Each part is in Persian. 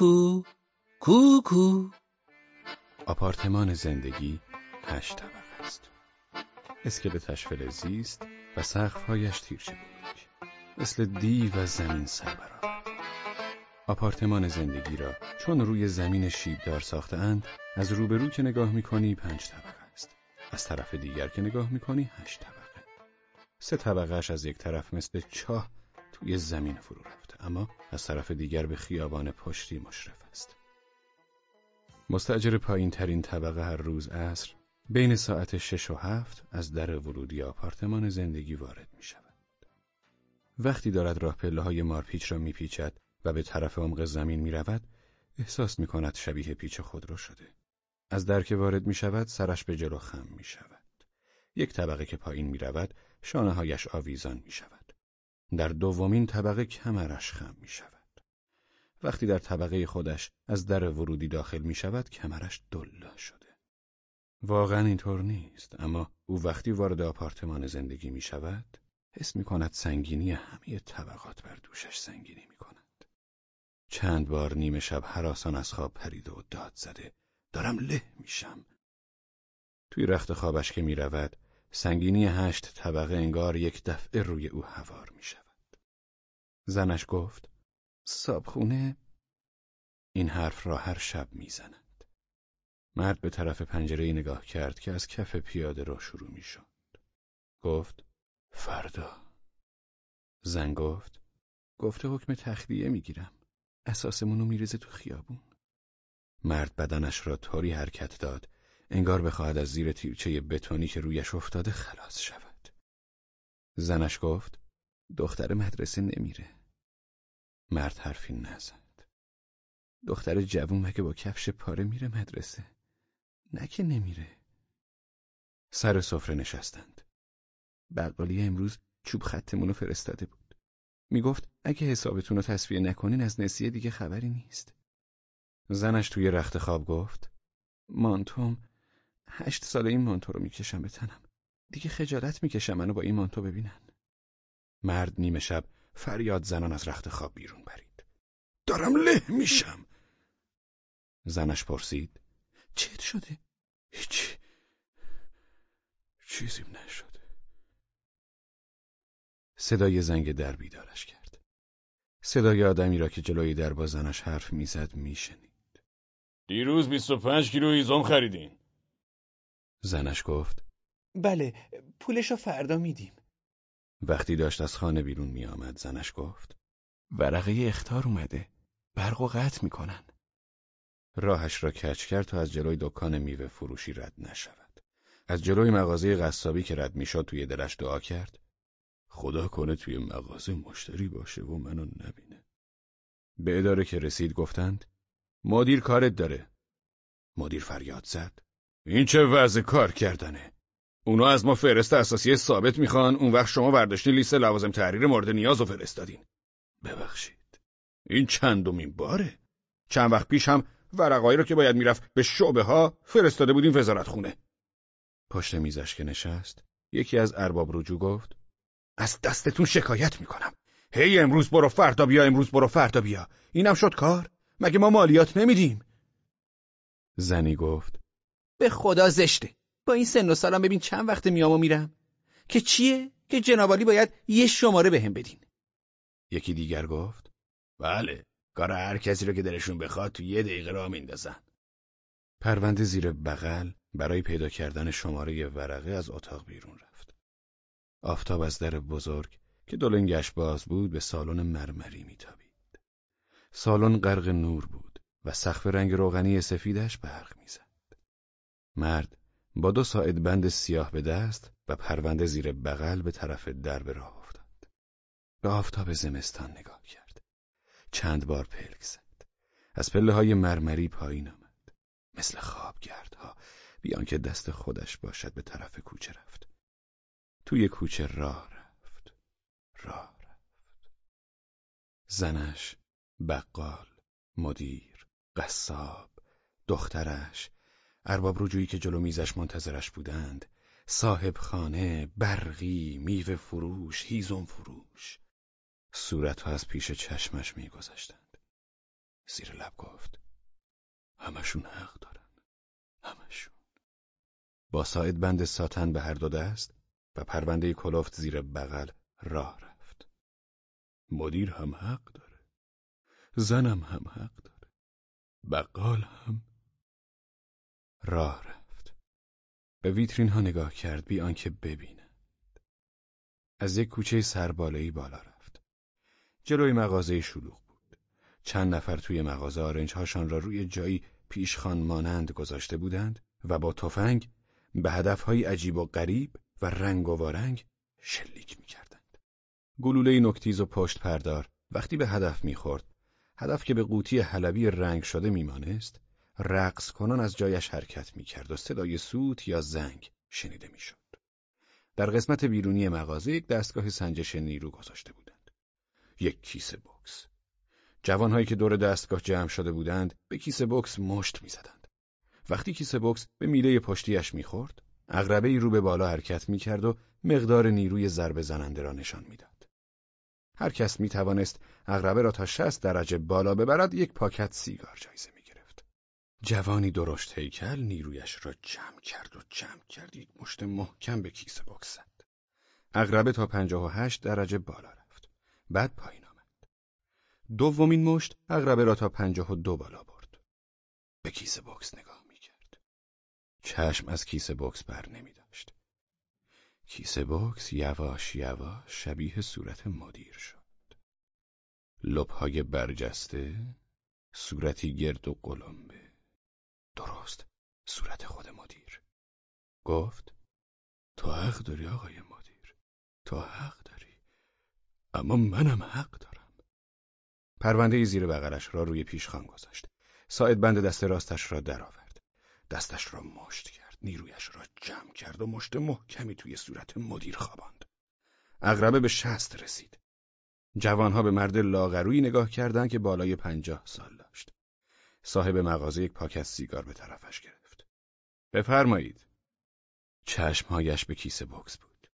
کوکو کوکو آپارتمان زندگی هشت طبقه است. اسکلتش فلزی و سقفهایش تیرچه بود مثل دیو و زمین سر آپارتمان زندگی را چون روی زمین شیبدار ساخته اند از روبرو که نگاه می‌کنی پنج طبقه است. از طرف دیگر که نگاه می‌کنی هشت طبقه. سه طبقهش از یک طرف مثل چاه توی زمین فرو رفته اما از طرف دیگر به خیابان پشتی مشرف است مستجر پایین ترین طبقه هر روز عصر بین ساعت شش و هفت از در ورودی آپارتمان زندگی وارد می شود. وقتی دارد راه پله های مارپیچ را میپیچد و به طرف عمق زمین می رود، احساس می کند شبیه پیچ خود را شده. از در که وارد می شود سرش به جلو خم می شود. یک طبقه که پایین می رود شانه هایش آویزان می شود. در دومین طبقه کمرش خم می شود. وقتی در طبقه خودش از در ورودی داخل می شود کمرش دلا شده. واقعا اینطور نیست اما او وقتی وارد آپارتمان زندگی می شود حس می کند سنگینی همه طبقات بر دوشش سنگینی می کند. چند بار نیمه شب حراسان از خواب پریده و داد زده دارم له میشم. توی رخت خوابش که می رود سنگینی هشت طبقه انگار یک دفعه روی او هوار می شود. زنش گفت صابخونه این حرف را هر شب می‌زند. مرد به طرف پنجره نگاه کرد که از کف پیاده را شروع می شد. گفت فردا زن گفت گفته حکم تخلیه می‌گیرم اساسمونو میریزه تو خیابون مرد بدنش را طوری حرکت داد انگار بخواهد از زیر تیرچه بتونی که رویش افتاده خلاص شود. زنش گفت دختر مدرسه نمیره. مرد حرفی نزد. دختر جوون مگه با کفش پاره میره مدرسه؟ نه که نمیره. سر سفره نشستند. بقالی امروز چوب خطمونو فرستاده بود. می‌گفت اگه حسابتون رو تصفیه نکنین از نسیه دیگه خبری نیست. زنش توی رخت خواب گفت مانتوم هشت ساله این مانتو رو می‌کشم به تنم. دیگه خجالت می‌کشم منو با این مانتو ببینن. مرد نیمه شب فریاد زنان از رخت خواب بیرون برید دارم له میشم. زنش پرسید. چت شده؟ هیچی چیزیم نشده. صدای زنگ در بیدارش کرد. صدای آدمی را که جلوی در با زنش حرف می‌زد میشنید. دیروز 25 کیلو هیزم خریدین. زنش گفت بله پولشو فردا میدیم. وقتی داشت از خانه بیرون میآمد زنش گفت ورقه اختار اومده برق و قطع می‌کنن. راهش را کچ کرد تا از جلوی دکان میوه فروشی رد نشود. از جلوی مغازه قصابی که رد می‌شد توی دلش دعا کرد خدا کنه توی مغازه مشتری باشه و منو نبینه. به اداره که رسید گفتند مدیر کارت داره. مدیر فریاد زد. این چه وضع کار کردنه؟ اونا از ما فرست اساسی ثابت می‌خوان اون وقت شما برداشتین لیست لوازم تحریر مورد نیاز رو فرستادین. ببخشید. این چندمین باره؟ چند وقت پیش هم ورقایی رو که باید می‌رفت به شعبه ها فرستاده بودیم وزارت خونه پشت میزش که نشست یکی از ارباب رجوع گفت از دستتون شکایت می‌کنم. هی امروز برو فردا بیا امروز برو فردا بیا. اینم شد کار؟ مگه ما مالیات نمیدیم؟ زنی گفت به خدا زشته. با این سن و سالم ببین چند وقت میام و میرم. که چیه؟ که جنابالی باید یه شماره بهم به بدین. یکی دیگر گفت بله کار هر کسی رو که دلشون بخواد تو یه دقیقه را میندازن. پرونده زیر بغل برای پیدا کردن شماره ورقه از اتاق بیرون رفت. آفتاب از در بزرگ که دلنگش باز بود به سالن مرمری میتابید. سالن غرق نور بود و سقف رنگ روغنی سفیدش برق می‌زد. مرد با دو ساعد بند سیاه به دست و پرونده زیر بغل به طرف در به راه افتاد. به آفتاب زمستان نگاه کرد. چند بار پلک زد. از پله های مرمری پایین آمد. مثل خوابگردها بیان که دست خودش باشد به طرف کوچه رفت. توی کوچه راه رفت. راه رفت. زنش، بقال، مدیر، قصاب، دخترش، ارباب رجویی که جلو میزش منتظرش بودند، صاحب خانه، برقی، میوه فروش، هیزم فروش. صورتها از پیش چشمش میگذشتند. زیر لب گفت همشون حق دارن. همشون. با ساعد بند ساتن به هر دو دست و پرونده کلفت زیر بغل راه رفت. مدیر هم حق داره. زنم هم حق داره. بقال هم راه رفت. به ویترین ها نگاه کرد بی آنکه ببیند. از یک کوچه سربالایی بالا رفت. جلوی مغازه شلوغ بود. چند نفر توی مغازه آرنج هاشان را روی جایی پیشخان مانند گذاشته بودند و با تفنگ به هدفهای عجیب و غریب و رنگ و وارنگ شلیک می‌کردند. گلوله نکتیز و پشت پردار وقتی به هدف می‌خورد هدف که به قوطی حلبی رنگ شده میمانست رقص کنان از جایش حرکت می‌کرد و صدای سوت یا زنگ شنیده می‌شد. در قسمت بیرونی مغازه یک دستگاه سنجش نیرو گذاشته بودند. یک کیسه بکس. جوانهایی که دور دستگاه جمع شده بودند به کیسه بکس مشت می‌زدند. وقتی کیسه بکس به میله پشتیش می‌خورد، اغربه رو به بالا حرکت می‌کرد و مقدار نیروی ضربه زننده را نشان می‌داد. هر کس می توانست اغربه را تا شست درجه بالا ببرد یک پاکت سیگار جایزه می. جوانی درشت هیکل نیرویش را جمع کرد و جمع کرد یک مشت محکم به کیسه بکس زد. اغربه تا پنجاه و هشت درجه بالا رفت. بعد پایین آمد. دومین مشت اغربه را تا پنجاه و دو بالا برد. به کیسه بکس نگاه می کرد. چشم از کیسه بکس بر نمی داشت. کیسه بکس یواش یواش شبیه صورت مدیر شد. لبهای برجسته، صورتی گرد و قلمبه. صورت خود مدیر. گفت تو حق داری آقای مدیر. تو حق داری. اما منم حق دارم. پرونده زیر بغلش را روی پیشخان گذاشت. ساعد بند دست راستش را درآورد. دستش را مشت کرد. نیرویش را جمع کرد و مشت محکمی توی صورت مدیر خواباند. اغربه به شست رسید. جوانها به مرد لاغرویی نگاه کردند که بالای پنجاه سال داشت. صاحب مغازه یک پاکت سیگار به طرفش گرفت. بفرمایید. چشمهایش به کیسه بکس بود.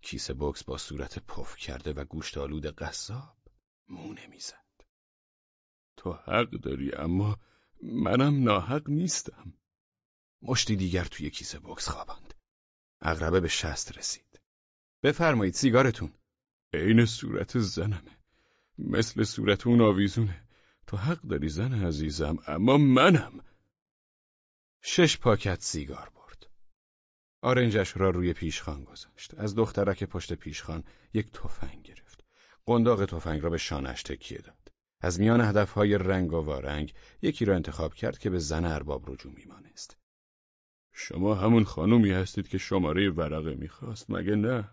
کیسه بکس با صورت پف کرده و گوشت آلود قصاب مو نمی‌زد. تو حق داری اما منم ناحق نیستم. مشتی دیگر توی کیسه بکس خواباند. اغربه به شست رسید. بفرمایید سیگارتون. عین صورت زنمه. مثل صورت اون آویزونه. تو حق داری زن عزیزم اما منم. شش پاکت سیگار برد. آرنجش را روی پیشخان گذاشت. از دخترک پشت پیشخان یک تفنگ گرفت. قنداق تفنگ را به شانش تکیه داد. از میان هدفهای رنگ و وارنگ یکی را انتخاب کرد که به زن ارباب رجوع میمانست. شما همون خانومی هستید که شماره ورقه می‌خواست مگه نه؟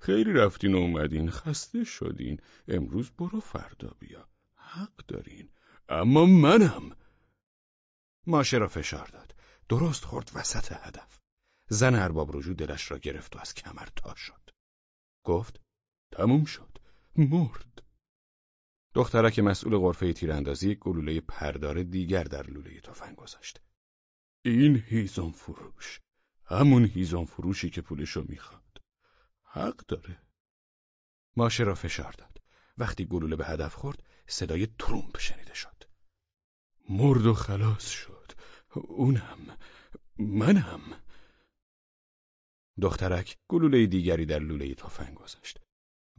خیلی رفتین و اومدین خسته شدین امروز برو فردا بیا حق دارین اما منم ماشه را فشار داد درست خورد وسط هدف. زن ارباب رجوع دلش را گرفت و از کمر تا شد. گفت تموم شد. مرد. دخترک مسئول غرفه تیراندازی گلوله پردار دیگر در لوله تفنگ گذاشت. این هیزم فروش. همون هیزم فروشی که پولشو می‌خواد. حق داره. ماشه را فشار داد. وقتی گلوله به هدف خورد صدای ترومپ شنیده شد. مرد و خلاص شد. اونم منم دخترک گلوله دیگری در لوله تفنگ گذاشت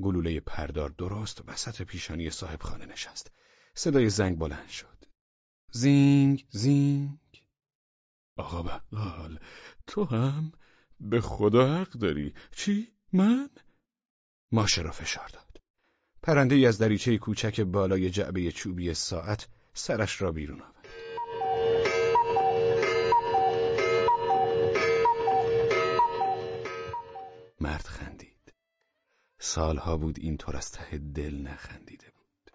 گلوله پردار درست وسط پیشانی صاحب خانه نشست صدای زنگ بلند شد زینگ زینگ آقا بقال تو هم به خدا حق داری چی؟ من؟ ماشه را فشار داد. پرنده از دریچه کوچک بالای جعبه چوبی ساعت سرش را بیرون آورد. مرد خندید. سالها بود اینطور از ته دل نخندیده بود.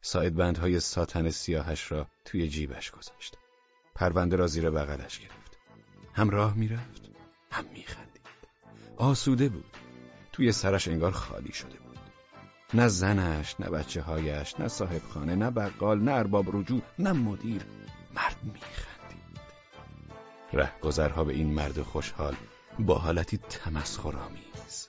ساعد بندهای ساتن سیاهش را توی جیبش گذاشت. پرونده را زیر بغلش گرفت. هم راه می‌رفت، هم میخندید. آسوده بود. توی سرش انگار خالی شده بود. نه زنش، نه بچه هایش، نه صاحب خانه، نه بقال، نه ارباب رجوع، نه مدیر. مرد میخندید. رهگذرها به این مرد خوشحال با حالتی تمسخرآمیز.